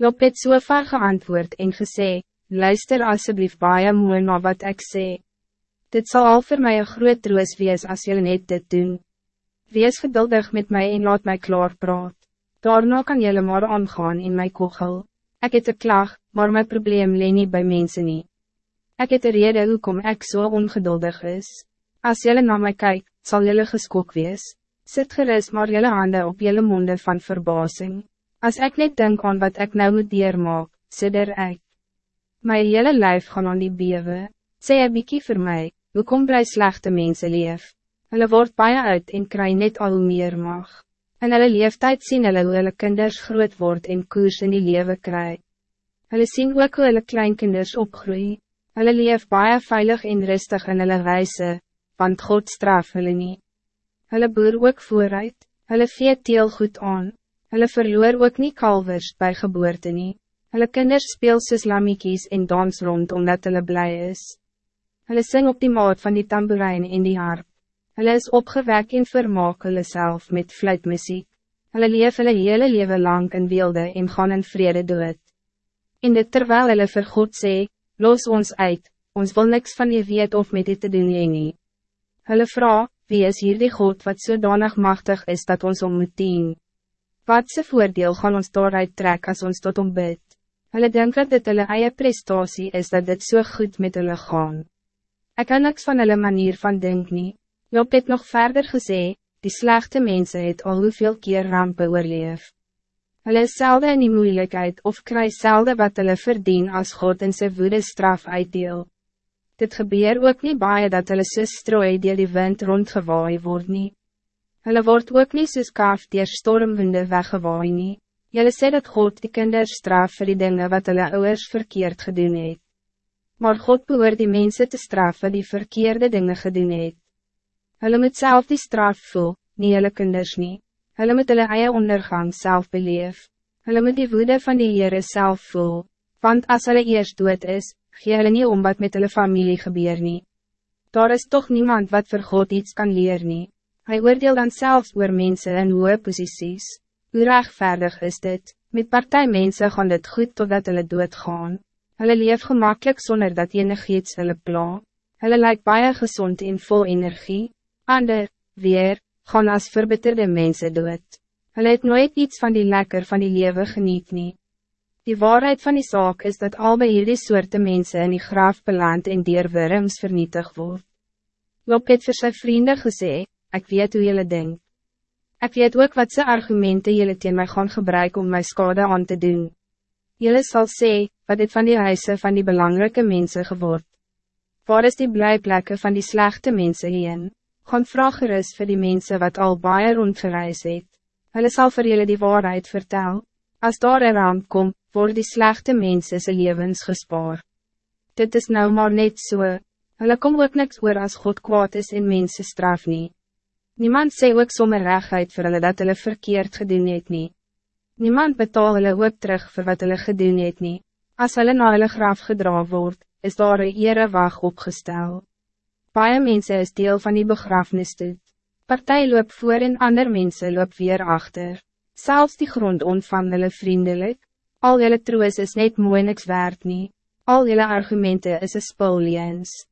Job het so ver geantwoord en gesê, luister alsjeblieft baie mooi na wat ik sê. Dit zal al voor mij een groot troos wees als jullie net dit doen. Wees geduldig met mij en laat mij klaar praat. Daarna kan jullie maar aangaan in mijn kogel. Ik het een klag, maar mijn probleem leen niet bij mensen niet. Ik het een reden hoekom ik zo so ongeduldig is. Als jullie naar mij kijken, zal jullie geskok wees. Zet gerust maar jullie handen op jullie monden van verbazing. Als ik niet denk aan wat ik nou moet dier maak, sidder ik. My hele lijf gaan aan die bewe. Sê een bykie vir my, hoekom bly slechte mense leef? Hulle word baie uit en kry net al hoe meer mag. In hulle leeftijd sien hulle hoe hulle kinders groot word en koers in die lewe kry. Hulle sien ook hoe hulle kleinkinders opgroei. Hulle leef baie veilig en rustig in hulle reise, want God straf hulle nie. Hulle boer ook vooruit, hulle vee teel goed aan, hulle verloor ook nie kalvers bij geboorte nie. Hulle kinders speel soos lamiekies en dans rond omdat hulle blij is. Hulle sing op die maat van die tamboerijn en die harp. Hulle is opgewek en vermaak hulle self met fluitmuziek. Hulle leef hulle hele leven lang in weelde en gaan in vrede dood. En dit terwijl hulle vir God sê, los ons uit, ons wil niks van je weet of met dit te doen jy nie. Hulle vraag, wie is hier die God wat zodanig machtig is dat ons om moet dien? Wat se voordeel gaan ons daaruit trek als ons tot om bid? Hulle denk dat dit hulle eie prestatie is dat dit so goed met hulle gaan. Ik kan niks van hulle manier van denk nie. Job het nog verder gesê, die slechte mensen het al hoeveel keer rampen oorleef. Hulle is selde in die moeilijkheid of kry selde wat hulle verdien als God in sy woede straf uitdeel. Dit gebeur ook niet baie dat hulle soos strooi die die wind rondgewaai word nie. Hulle word ook nie soos kaaf dier stormwinde weggewaai nie. Julle sê dat God die kinders straf vir die dingen wat hulle ouders verkeerd gedoen het. Maar God behoort die mensen te straffen die verkeerde dingen gedoen het. Hulle moet zelf die straf voel, nie hulle kinders nie. Hulle moet hulle eie ondergang self beleef. Hulle moet die woede van die Heere self voel. Want als hulle eerst dood is, gee hulle nie om wat met hulle familie gebeur nie. Daar is toch niemand wat voor God iets kan leer nie. Hy oordeel dan zelfs oor mense in hoge posities. Hoe rechtvaardig is dit? Met partijmensen gaan dit goed totdat hulle doodgaan. Hulle leef gemakkelijk zonder dat enig iets hulle pla. Hulle lyk baie gezond en vol energie. Ander, weer, gaan als verbitterde mensen dood. Hulle het nooit iets van die lekker van die leven geniet nie. Die waarheid van die zaak is dat al bij hierdie soorte mensen in die graaf beland en dier wurms vernietig word. Job het vir sy vriende gesê, ek weet hoe jullie denk. Ik weet ook wat ze argumenten jullie teen mij gaan gebruiken om mijn schade aan te doen. Jullie zal sê, wat dit van die huise van die belangrijke mensen geword. Waar is die blijplekken van die slechte mensen heen? Gaan vraag gerust voor die mensen wat al baie rondgereis het. Hulle sal vir jullie die waarheid vertel. Als daar een ramp komt, worden die slechte mensen zijn levens gespaard. Dit is nou maar net. So. Hulle kom ook niks oor als God kwaad is en mensen straf nie. Niemand sê ook sommer regheid vir hulle dat hulle verkeerd gedoen het nie. Niemand betaal hulle ook terug voor wat hulle gedoen het nie. As hulle na hulle graf gedra word, is daar een erewag opgestel. Baie mense is deel van die begrafenisstoet. Partij loop voor en ander mensen loop weer achter. Zelfs die grond ontvang hulle vriendelijk. Al jelle troos is net mooi niks waard nie. Al jelle argumenten is een spul liens.